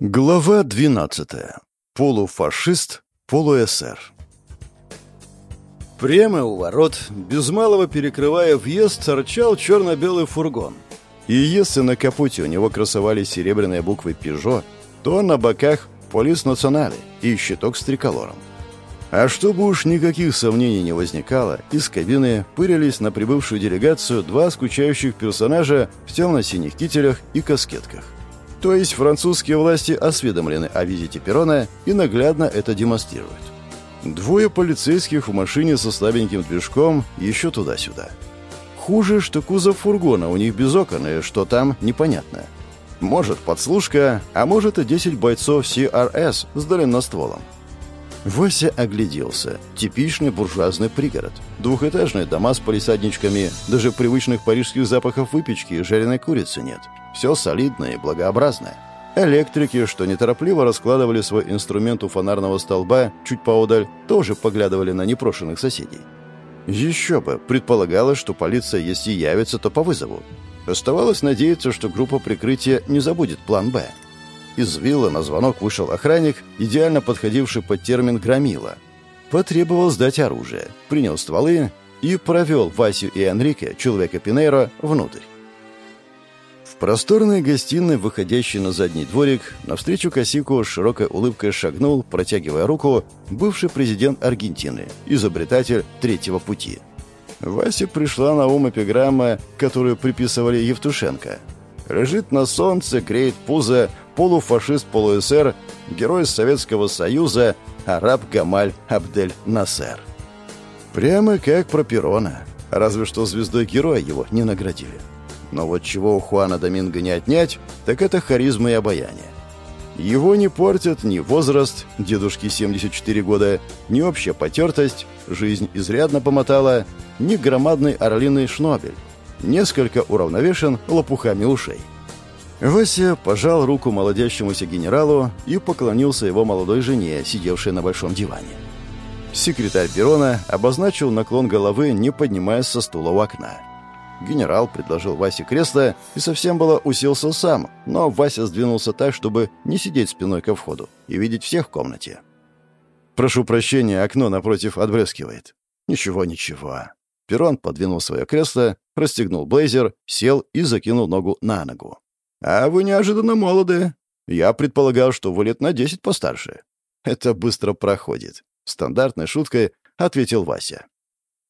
Глава 12. Полуфашист, полуэсер. Прямо у ворот, без малого перекрывая въезд, торчал черно-белый фургон. И если на капоте у него красовались серебряные буквы «Пежо», то на боках «Полис Национале» и щиток с триколором. А чтобы уж никаких сомнений не возникало, из кабины пырились на прибывшую делегацию два скучающих персонажа в темно-синих кителях и каскетках. То есть французские власти осведомлены о визите Перона и наглядно это демонстрируют. Двое полицейских в машине со слабеньким движком еще туда-сюда. Хуже, что кузов фургона у них без окон, и что там, непонятно. Может, подслушка, а может и 10 бойцов CRS с длинностволом. Вася огляделся. Типичный буржуазный пригород. Двухэтажные дома с полисадничками, даже привычных парижских запахов выпечки и жареной курицы нет. Все солидное и благообразное. Электрики, что неторопливо раскладывали свой инструмент у фонарного столба чуть поодаль, тоже поглядывали на непрошенных соседей. Еще бы, предполагалось, что полиция, если явится, то по вызову. Оставалось надеяться, что группа прикрытия не забудет план «Б». Из вилла на звонок вышел охранник, идеально подходивший под термин «громила». Потребовал сдать оружие, принял стволы и провел Васю и Энрике, человека Пинейро, внутрь. В просторной гостиной, выходящей на задний дворик, навстречу Косику с широкой улыбкой шагнул, протягивая руку, бывший президент Аргентины, изобретатель третьего пути. Васе пришла на ум эпиграмма, которую приписывали Евтушенко. «Лежит на солнце, греет пузо, полуфашист-полуэсер, герой Советского Союза, араб Гамаль Абдель Насер. Прямо как про Перона, разве что звездой героя его не наградили. Но вот чего у Хуана Доминго не отнять, так это харизма и обаяние. Его не портят ни возраст, дедушке 74 года, ни общая потертость, жизнь изрядно помотала, ни громадный орлиный шнобель. Несколько уравновешен лопухами ушей. Вася пожал руку молодящемуся генералу и поклонился его молодой жене, сидевшей на большом диване. Секретарь Перона обозначил наклон головы, не поднимаясь со стула у окна. Генерал предложил Васе кресло и совсем было уселся сам, но Вася сдвинулся так, чтобы не сидеть спиной ко входу и видеть всех в комнате. «Прошу прощения, окно напротив отблескивает». «Ничего, ничего». Перон подвинул свое кресло, расстегнул блейзер, сел и закинул ногу на ногу. «А вы неожиданно молоды. Я предполагал, что вы лет на десять постарше». «Это быстро проходит», — стандартной шуткой ответил Вася.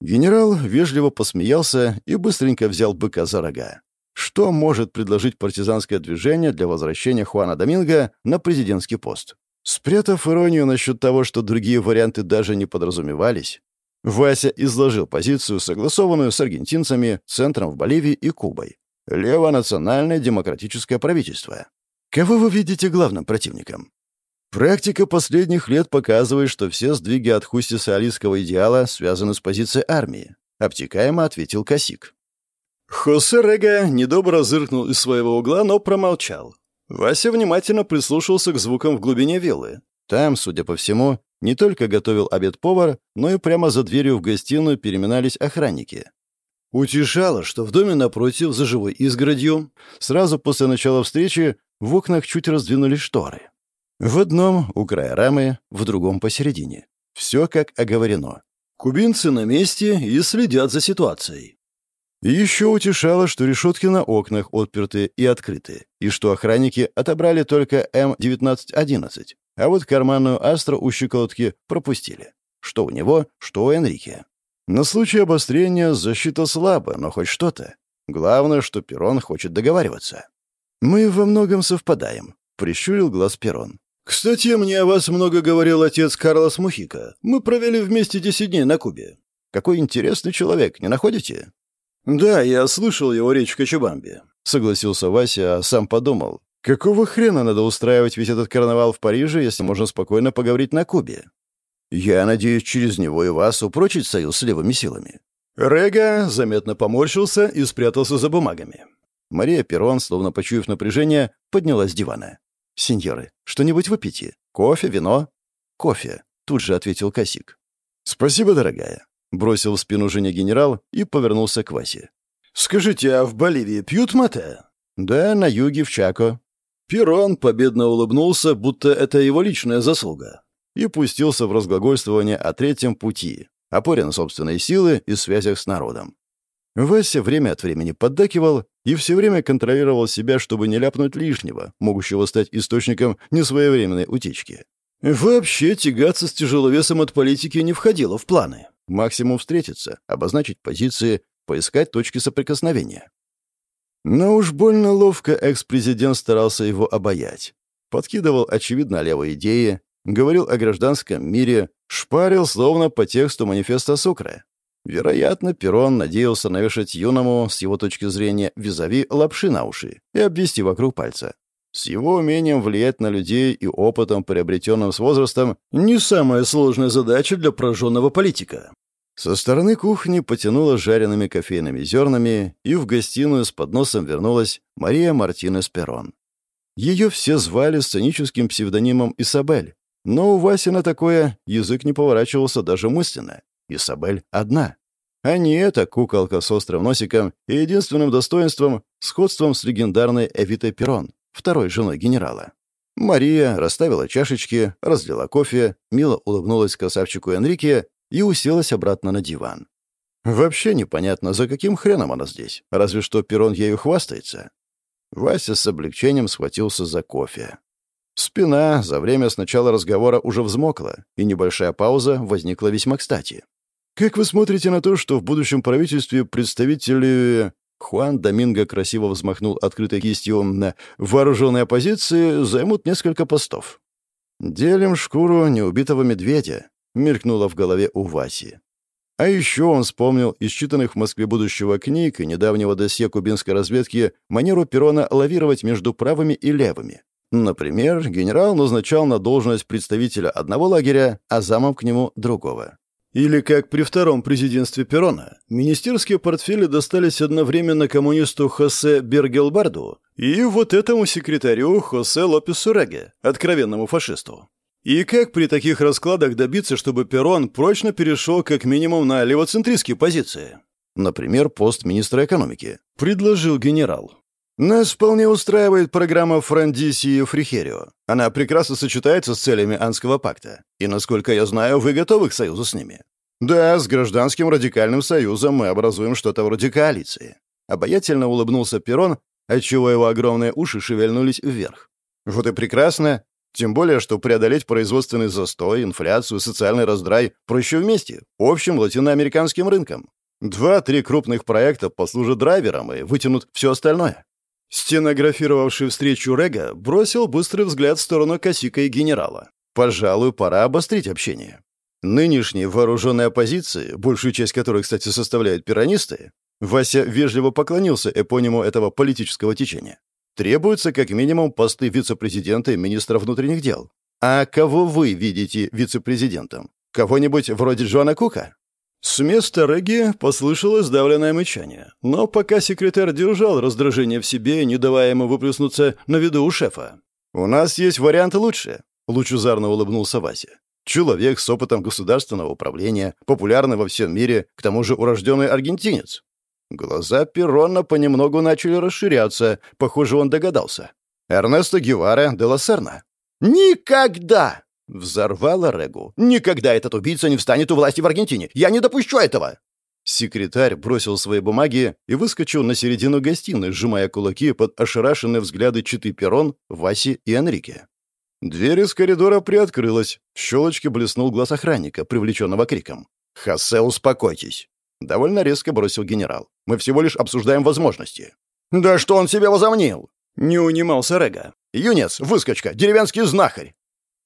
Генерал вежливо посмеялся и быстренько взял быка за рога. Что может предложить партизанское движение для возвращения Хуана Доминго на президентский пост? Спрятав иронию насчет того, что другие варианты даже не подразумевались, Вася изложил позицию, согласованную с аргентинцами, центром в Боливии и Кубой. Левонациональное демократическое правительство. Кого вы видите главным противником? Практика последних лет показывает, что все сдвиги от хустиса-алийского идеала связаны с позицией армии, обтекаемо ответил Косик. Хосе Рега недобро зыркнул из своего угла, но промолчал. Вася внимательно прислушался к звукам в глубине виллы. Там, судя по всему, не только готовил обед повар, но и прямо за дверью в гостиную переминались охранники. Утешало, что в доме напротив, за живой изгородью, сразу после начала встречи в окнах чуть раздвинулись шторы. В одном у края рамы, в другом посередине. Все как оговорено. Кубинцы на месте и следят за ситуацией. Еще утешало, что решетки на окнах отперты и открыты, и что охранники отобрали только М-1911, а вот карманную Астру у щеколотки пропустили. Что у него, что у Энрике. На случай обострения защита слаба, но хоть что-то. Главное, что Перрон хочет договариваться. «Мы во многом совпадаем», — прищурил глаз Перрон. «Кстати, мне о вас много говорил отец Карлос Мухика. Мы провели вместе десять дней на Кубе. Какой интересный человек, не находите?» «Да, я слышал его речь в Кочубамбе», — согласился Вася, а сам подумал. «Какого хрена надо устраивать весь этот карнавал в Париже, если можно спокойно поговорить на Кубе?» Я надеюсь, через него и вас упрочить союз с левыми силами». Рега заметно поморщился и спрятался за бумагами. Мария Перрон, словно почуяв напряжение, поднялась с дивана. «Сеньоры, что-нибудь выпейте? Кофе, вино?» «Кофе», — тут же ответил Косик. «Спасибо, дорогая», — бросил в спину жене генерал и повернулся к Васе. «Скажите, а в Боливии пьют мате?» «Да, на юге, в Чако». Перрон победно улыбнулся, будто это его личная заслуга, и пустился в разглагольствование о третьем пути, опоре на собственные силы и связях с народом. Вася время от времени поддакивал и все время контролировал себя, чтобы не ляпнуть лишнего, могущего стать источником несвоевременной утечки. Вообще тягаться с тяжеловесом от политики не входило в планы. Максимум встретиться, обозначить позиции, поискать точки соприкосновения. Но уж больно ловко экс-президент старался его обаять. Подкидывал, очевидно, левые идеи, говорил о гражданском мире, шпарил словно по тексту манифеста Сукра. Вероятно, Перрон надеялся навешать юному, с его точки зрения, визави лапши на уши и обвести вокруг пальца. С его умением влиять на людей и опытом, приобретенным с возрастом, не самая сложная задача для прожженного политика. Со стороны кухни потянуло жареными кофейными зернами, и в гостиную с подносом вернулась Мария Мартинес Перрон. Ее все звали сценическим псевдонимом Исабель, но у Васи на такое язык не поворачивался даже мысленно. Исабель одна. А не эта куколка с острым носиком и единственным достоинством — сходством с легендарной Эвитой Перрон, второй женой генерала. Мария расставила чашечки, разлила кофе, мило улыбнулась красавчику Энрике и уселась обратно на диван. Вообще непонятно, за каким хреном она здесь, разве что Перрон ею хвастается. Вася с облегчением схватился за кофе. Спина за время с начала разговора уже взмокла, и небольшая пауза возникла весьма кстати. «Как вы смотрите на то, что в будущем правительстве представители...» Хуан Доминго красиво взмахнул открытой кистью на вооруженной оппозиции займут несколько постов. «Делим шкуру неубитого медведя», мелькнуло в голове у Васи. А еще он вспомнил из в Москве будущего книг и недавнего досье кубинской разведки манеру Перона лавировать между правыми и левыми. Например, генерал назначал на должность представителя одного лагеря, а замом к нему другого. Или как при втором президентстве Перона, министерские портфели достались одновременно коммунисту Хосе Бергелбарду и вот этому секретарю Хосе Лопесу Реге, откровенному фашисту. И как при таких раскладах добиться, чтобы Перрон прочно перешел как минимум на левоцентристские позиции? Например, пост министра экономики. Предложил генерал. Нас вполне устраивает программа Франдиси и Фрихерио. Она прекрасно сочетается с целями Анского пакта. И, насколько я знаю, вы готовы к союзу с ними. Да, с гражданским радикальным союзом мы образуем что-то вроде коалиции. Обаятельно улыбнулся Перрон, отчего его огромные уши шевельнулись вверх. Вот и прекрасно. Тем более, что преодолеть производственный застой, инфляцию, социальный раздрай проще вместе, общим латиноамериканским рынком. Два-три крупных проекта послужат драйвером и вытянут все остальное. Стенографировавший встречу Рега бросил быстрый взгляд в сторону Косика и генерала. Пожалуй, пора обострить общение. Нынешние вооруженные оппозиции, большую часть которой, кстати, составляют пиранисты, Вася вежливо поклонился эпониму этого политического течения. Требуются как минимум посты вице-президента и министра внутренних дел. А кого вы видите вице-президентом? Кого-нибудь вроде Джона Кука? С места Реги послышалось сдавленное мычание, но пока секретарь держал раздражение в себе, не давая ему выплеснуться на виду у шефа. «У нас есть вариант лучше», — лучезарно улыбнулся Вася. «Человек с опытом государственного управления, популярный во всем мире, к тому же урожденный аргентинец. Глаза Перрона понемногу начали расширяться. Похоже, он догадался. «Эрнесто Гевара де ла Серна». «Никогда!» — взорвала Регу. «Никогда этот убийца не встанет у власти в Аргентине! Я не допущу этого!» Секретарь бросил свои бумаги и выскочил на середину гостиной, сжимая кулаки под ошарашенные взгляды Читы Перрон, Васи и Энрике. Дверь из коридора приоткрылась. В щелочке блеснул глаз охранника, привлеченного криком. «Хосе, успокойтесь!» Довольно резко бросил генерал. Мы всего лишь обсуждаем возможности. Да что он себе возомнил? Не унимался Рега. Юнец, выскочка, деревенский знахарь.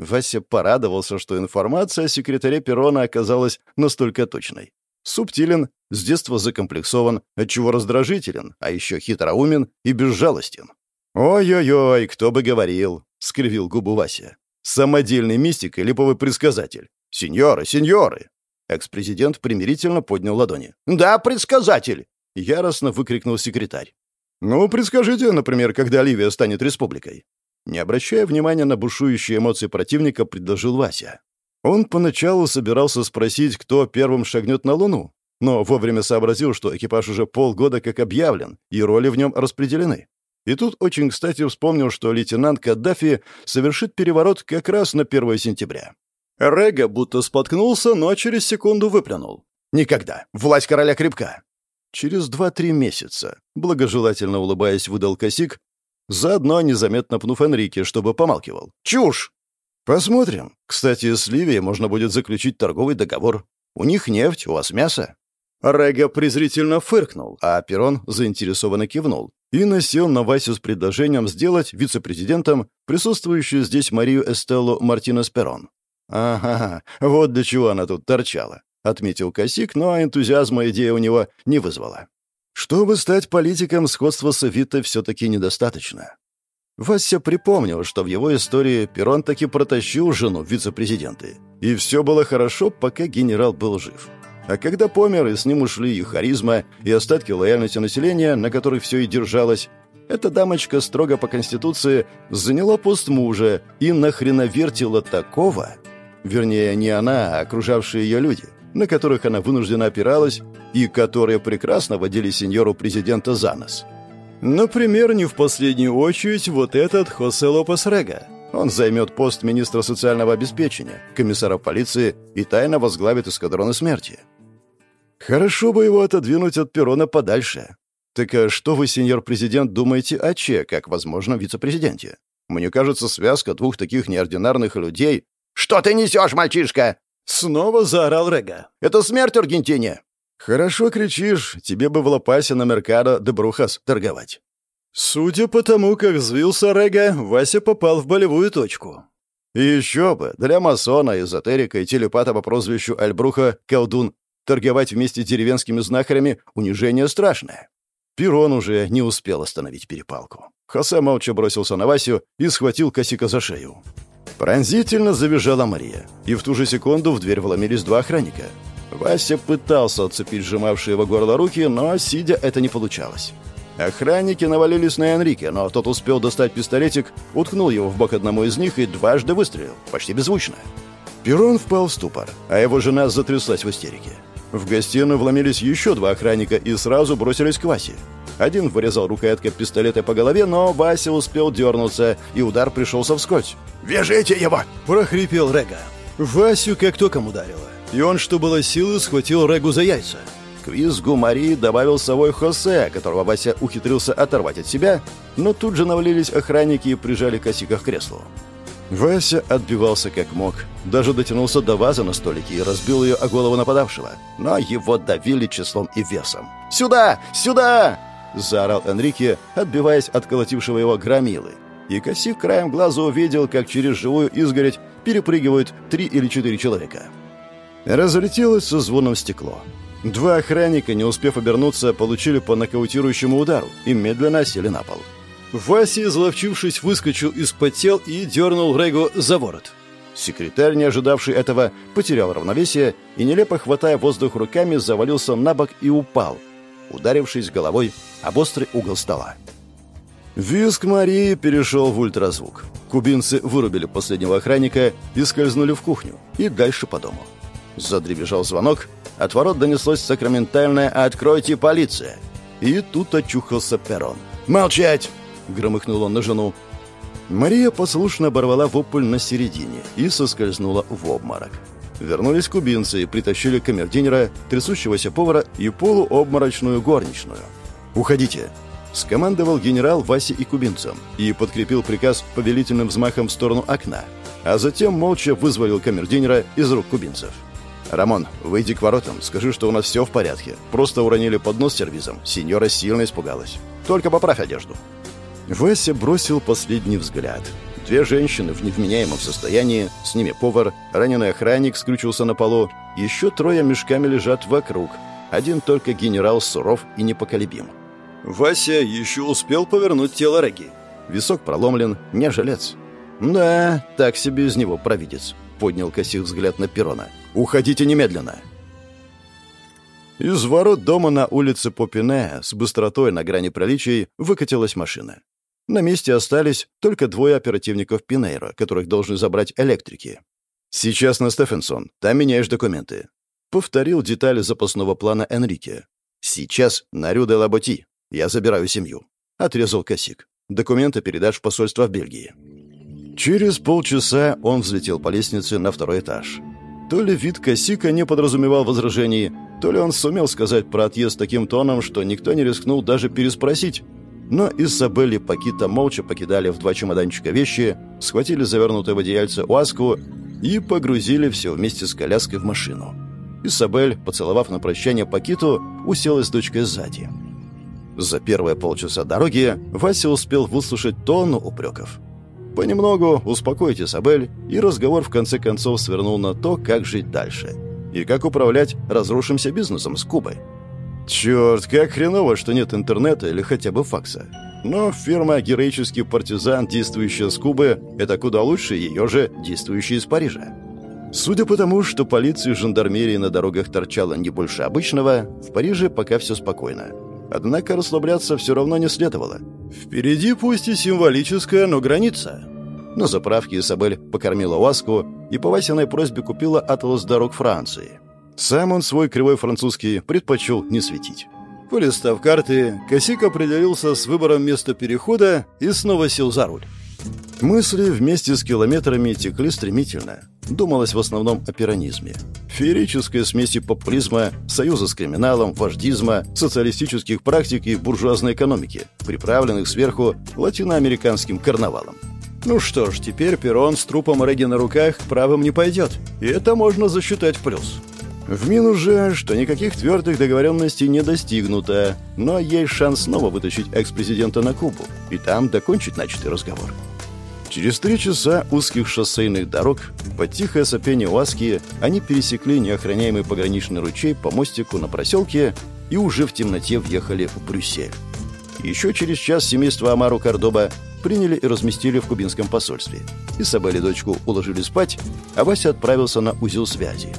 Вася порадовался, что информация о секретаре Перрона оказалась настолько точной. Субтилен, с детства закомплексован, отчего раздражителен, а еще хитроумен и безжалостен. «Ой-ой-ой, кто бы говорил!» — скривил губу Вася. «Самодельный мистик и липовый предсказатель. Сеньоры, сеньоры!» Экс-президент примирительно поднял ладони. «Да, предсказатель!» — яростно выкрикнул секретарь. «Ну, предскажите, например, когда Ливия станет республикой». Не обращая внимания на бушующие эмоции противника, предложил Вася. Он поначалу собирался спросить, кто первым шагнет на Луну, но вовремя сообразил, что экипаж уже полгода как объявлен, и роли в нем распределены. И тут очень кстати вспомнил, что лейтенант Каддафи совершит переворот как раз на 1 сентября. Рега будто споткнулся, но через секунду выплюнул. «Никогда! Власть короля крепка!» Через два-три месяца, благожелательно улыбаясь, выдал косик, заодно незаметно пнув Энрике, чтобы помалкивал. «Чушь!» «Посмотрим. Кстати, с Ливией можно будет заключить торговый договор. У них нефть, у вас мясо». Рега презрительно фыркнул, а Перрон заинтересованно кивнул и насел на Васю с предложением сделать вице-президентом присутствующую здесь Марию Эстеллу Мартинес Перрон. «Ага, вот для чего она тут торчала», — отметил Косик, но энтузиазма идея у него не вызвала. Чтобы стать политиком, сходства с Эвитой все-таки недостаточно. Вася припомнил, что в его истории Перрон таки протащил жену вице-президенты. И все было хорошо, пока генерал был жив. А когда помер, и с ним ушли и харизма, и остатки лояльности населения, на которых все и держалось, эта дамочка строго по Конституции заняла пост мужа и нахреновертила такого. Вернее, не она, а окружавшие ее люди, на которых она вынуждена опиралась и которые прекрасно водили сеньору президента за нос. Например, не в последнюю очередь вот этот Хосе Лопес Рега. Он займет пост министра социального обеспечения, комиссара полиции и тайно возглавит эскадроны смерти. Хорошо бы его отодвинуть от перона подальше. Так а что вы, сеньор президент, думаете о Че, как возможном вице-президенте? Мне кажется, связка двух таких неординарных людей... «Что ты несешь, мальчишка?» Снова заорал Рега. «Это смерть Аргентине!» «Хорошо кричишь. Тебе бы в Лопасе на Меркадо де Брухас торговать». Судя по тому, как взвился Рега, Вася попал в болевую точку. И еще бы, для масона, эзотерика и телепата по прозвищу Альбруха Колдун торговать вместе с деревенскими знахарями — унижение страшное. Пирон уже не успел остановить перепалку. Хосе молча бросился на Васю и схватил Косика за шею. Пронзительно завизжала Мария, и в ту же секунду в дверь вломились два охранника. Вася пытался отцепить сжимавшие его горло руки, но, сидя, это не получалось. Охранники навалились на Энрике, но тот успел достать пистолетик, уткнул его в бок одному из них и дважды выстрелил, почти беззвучно. Перрон впал в ступор, а его жена затряслась в истерике. В гостиную вломились еще два охранника и сразу бросились к Васе. Один вырезал рукояткой пистолета по голове, но Вася успел дернуться, и удар пришелся вскользь. «Вяжите его!» – прохрипел Рега. Васю как током ударило и он, что было силы, схватил Регу за яйца. К визгу Марии добавил совой Хосе, которого Вася ухитрился оторвать от себя, но тут же навалились охранники и прижали косика к креслу. Вася отбивался как мог, даже дотянулся до вазы на столике и разбил ее о голову нападавшего, но его давили числом и весом. «Сюда! Сюда!» — заорал Энрике, отбиваясь от колотившего его громилы. И Косик краем глаза увидел, как через живую изгородь перепрыгивают три или четыре человека. Разлетелось со звоном стекло. Два охранника, не успев обернуться, получили по нокаутирующему удару и медленно сели на пол. Вася, изловчившись, выскочил из-под тел и дернул Регу за ворот. Секретарь, не ожидавший этого, потерял равновесие и, нелепо хватая воздух руками, завалился на бок и упал, ударившись головой об острый угол стола. Виск Марии перешел в ультразвук. Кубинцы вырубили последнего охранника и скользнули в кухню и дальше по дому. Задребежал звонок. От ворот донеслось сакраментальное «Откройте, полиция!» И тут очухался перрон. «Молчать!» — громыхнул он на жену. Мария послушно оборвала вопль на середине и соскользнула в обморок. Вернулись кубинцы и притащили камердинера, трясущегося повара и полуобморочную горничную. «Уходите!» — скомандовал генерал Васе и кубинцам и подкрепил приказ повелительным взмахом в сторону окна, а затем молча вызволил камердинера из рук кубинцев. «Рамон, выйди к воротам, скажи, что у нас все в порядке. Просто уронили поднос с сервизом. Сеньора сильно испугалась. Только поправь одежду». Вася бросил последний взгляд. Две женщины в невменяемом состоянии, с ними повар, раненый охранник скрючился на полу, еще трое мешками лежат вокруг. Один только генерал суров и непоколебим. Вася еще успел повернуть тело Реги. Висок проломлен, не жилец. «Да, так себе из него провидец», — поднял косих взгляд на перона. Уходите немедленно!» Из ворот дома на улице Попине с быстротой на грани приличий выкатилась машина. На месте остались только двое оперативников Пинейро, которых должны забрать электрики. «Сейчас на Стефенсон, там меняешь документы», — повторил детали запасного плана Энрике. «Сейчас на Рю де Лаботи. Я забираю семью», — отрезал Косик. Документы передашь в посольство в Бельгии». Через полчаса он взлетел по лестнице на второй этаж. То ли вид Косика не подразумевал возражений, то ли он сумел сказать про отъезд таким тоном, что никто не рискнул даже переспросить. Но Изабель и Пакита молча покидали в два чемоданчика вещи, схватили завернутое в одеяльце Уаску и погрузили все вместе с коляской в машину. Исабель, поцеловав на прощание Пакиту, уселась с дочкой сзади. За первые полчаса дороги Вася успел выслушать тонну упреков. Понемногу успокоить Исабель, и разговор в конце концов свернул на то, как жить дальше. И как управлять разрушимся бизнесом с Кубой. Черт, как хреново, что нет интернета или хотя бы факса. Но фирма «Героический партизан», действующая с Кубы, это куда лучше ее же, действующая из Парижа. Судя по тому, что полиции и жандармерии на дорогах торчало не больше обычного, в Париже пока все спокойно. Однако расслабляться все равно не следовало. Впереди пусть и символическая, но граница. На заправке Изабель покормила Уаску и по Васиной просьбе купила атлас дорог Франции. Сам он свой кривой французский предпочел не светить. Полистав карты, Косик определился с выбором места перехода и снова сел за руль. Мысли вместе с километрами текли стремительно. Думалось в основном о пиранизме. Феерической смеси популизма, союза с криминалом, вождизма, социалистических практик и буржуазной экономики, приправленных сверху латиноамериканским карнавалом. Ну что ж, теперь Перрон с трупом Реги на руках правым не пойдет, и это можно засчитать в плюс. В минус же, что никаких твердых договоренностей не достигнуто, но есть шанс снова вытащить экс-президента на Кубу и там докончить начатый разговор. Через три часа узких шоссейных дорог, под тихое сопение Уаски, они пересекли неохраняемый пограничный ручей по мостику на проселке и уже в темноте въехали в Брюссель. Еще через час семейство Амару Кордоба приняли и разместили в кубинском посольстве. Исабель и дочку уложили спать, а Вася отправился на узел связи.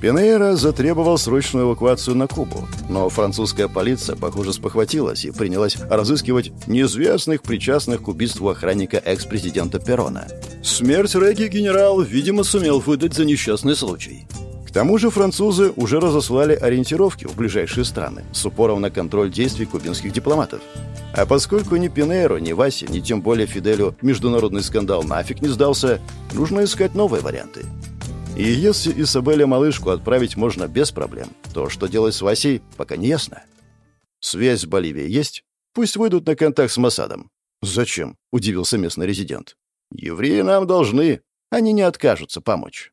Пенейра затребовал срочную эвакуацию на Кубу, но французская полиция, похоже, спохватилась и принялась разыскивать неизвестных причастных к убийству охранника экс-президента Перона. Смерть Реги генерал, видимо, сумел выдать за несчастный случай. К тому же французы уже разослали ориентировки в ближайшие страны с упором на контроль действий кубинских дипломатов. А поскольку ни Пинейро, ни Васе, ни тем более Фиделю международный скандал нафиг не сдался, нужно искать новые варианты. И если Исабеля малышку отправить можно без проблем, то что делать с Васей, пока не ясно. Связь с Боливией есть? Пусть выйдут на контакт с Масадом. Зачем? Удивился местный резидент. Евреи нам должны. Они не откажутся помочь.